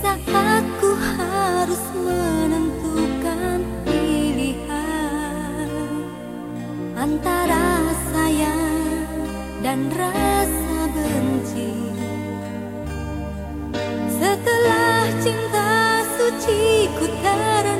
saat ku harus menentukan pilihan antara sayang dan rasa benci. Setelah cinta suci ku ternodai,